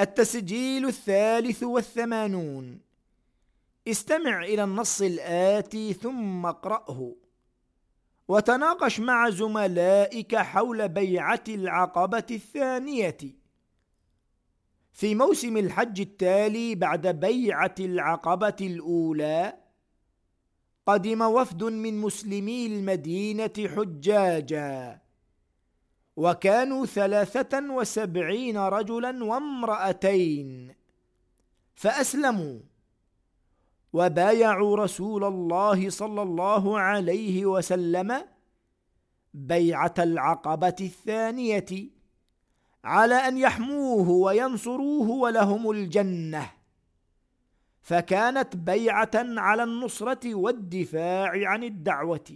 التسجيل الثالث والثمانون. استمع إلى النص الآتي ثم اقرأه. وتناقش مع زملائك حول بيعة العقبة الثانية. في موسم الحج التالي بعد بيعة العقبة الأولى قدم وفد من مسلمي المدينة حجاجا. وكانوا ثلاثة وسبعين رجلا وامرأتين. فأسلموا وبايعوا رسول الله صلى الله عليه وسلم بيعة العقبة الثانية على أن يحموه وينصروه ولهم الجنة. فكانت بيعة على النصرة والدفاع عن الدعوة.